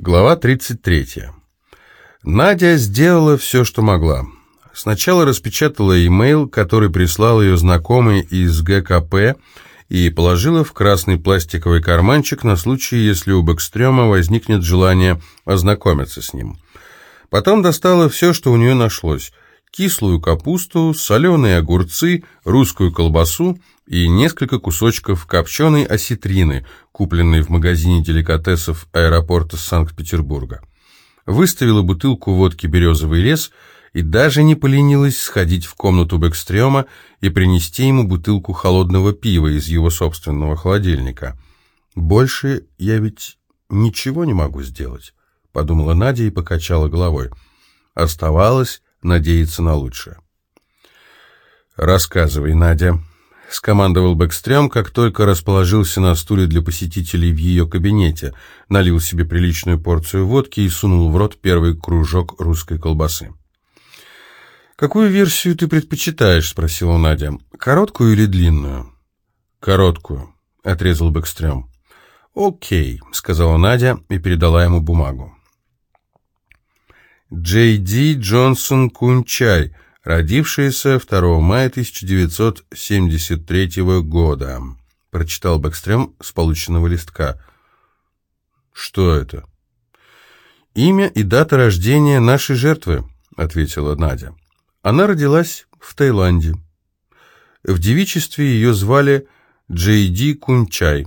Глава 33. Надя сделала все, что могла. Сначала распечатала имейл, который прислал ее знакомый из ГКП, и положила в красный пластиковый карманчик на случай, если у Бэкстрёма возникнет желание ознакомиться с ним. Потом достала все, что у нее нашлось. Кислую капусту, соленые огурцы, русскую колбасу и несколько кусочков копченой осетрины, купленной в магазине деликатесов аэропорта Санкт-Петербурга. Выставила бутылку водки «Березовый лес» и даже не поленилась сходить в комнату Бэкстрёма и принести ему бутылку холодного пива из его собственного холодильника. «Больше я ведь ничего не могу сделать», — подумала Надя и покачала головой. Оставалось надеяться на лучшее. «Рассказывай, Надя», — скомандовал Бэкстрём, как только расположился на стуле для посетителей в ее кабинете, налил себе приличную порцию водки и сунул в рот первый кружок русской колбасы. «Какую версию ты предпочитаешь?» — спросила Надя. «Короткую или длинную?» «Короткую», — отрезал Бэкстрём. «Окей», — сказала Надя и передала ему бумагу. «Джей Ди Джонсон Кунчай», родившаяся 2 мая 1973 года», — прочитал Бэкстрем с полученного листка. «Что это?» «Имя и дата рождения нашей жертвы», — ответила Надя. «Она родилась в Таиланде. В девичестве ее звали Джейди Кунчай.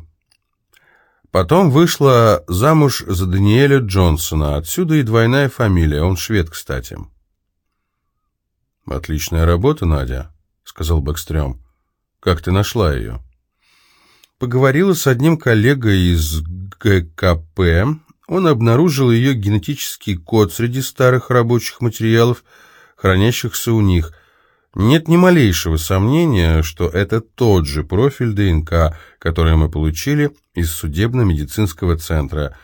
Потом вышла замуж за Даниэля Джонсона, отсюда и двойная фамилия, он швед, кстати». «Отличная работа, Надя», — сказал Бэкстрём. «Как ты нашла ее?» Поговорила с одним коллегой из ГКП. Он обнаружил ее генетический код среди старых рабочих материалов, хранящихся у них. Нет ни малейшего сомнения, что это тот же профиль ДНК, который мы получили из судебно-медицинского центра,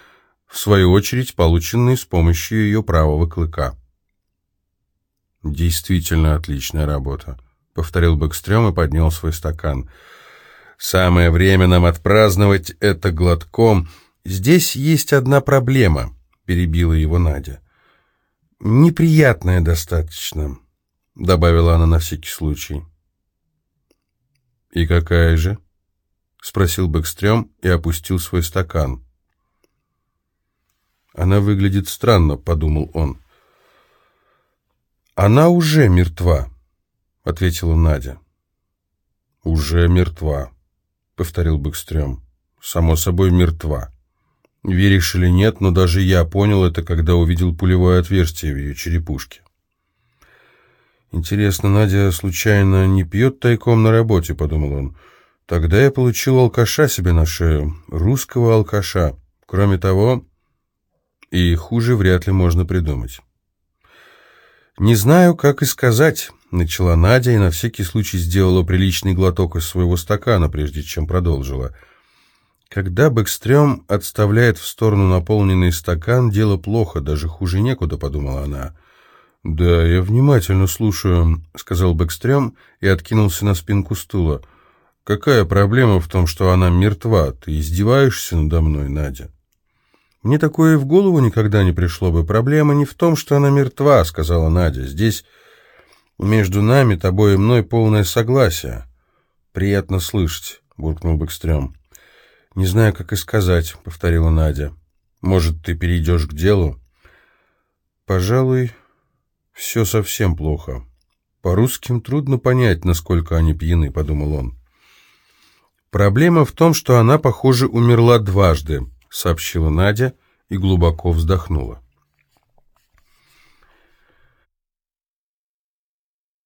в свою очередь полученный с помощью ее правого клыка. «Действительно отличная работа», — повторил Бэкстрём и поднял свой стакан. «Самое время нам отпраздновать это глотком. Здесь есть одна проблема», — перебила его Надя. «Неприятная достаточно», — добавила она на всякий случай. «И какая же?» — спросил Бэкстрём и опустил свой стакан. «Она выглядит странно», — подумал он. «Она уже мертва», — ответила Надя. «Уже мертва», — повторил Бэкстрём. «Само собой, мертва. Веришь или нет, но даже я понял это, когда увидел пулевое отверстие в ее черепушке». «Интересно, Надя случайно не пьет тайком на работе?» — подумал он. «Тогда я получил алкаша себе на шею. Русского алкаша. Кроме того, и хуже вряд ли можно придумать». «Не знаю, как и сказать», — начала Надя и на всякий случай сделала приличный глоток из своего стакана, прежде чем продолжила. «Когда Бэкстрём отставляет в сторону наполненный стакан, дело плохо, даже хуже некуда», — подумала она. «Да, я внимательно слушаю», — сказал Бэкстрём и откинулся на спинку стула. «Какая проблема в том, что она мертва? Ты издеваешься надо мной, Надя?» «Мне такое в голову никогда не пришло бы. Проблема не в том, что она мертва», — сказала Надя. «Здесь между нами, тобой и мной, полное согласие». «Приятно слышать», — буркнул Бэкстрём. «Не знаю, как и сказать», — повторила Надя. «Может, ты перейдешь к делу?» «Пожалуй, все совсем плохо. По русским трудно понять, насколько они пьяны», — подумал он. «Проблема в том, что она, похоже, умерла дважды», — сообщила Надя и глубоко вздохнула.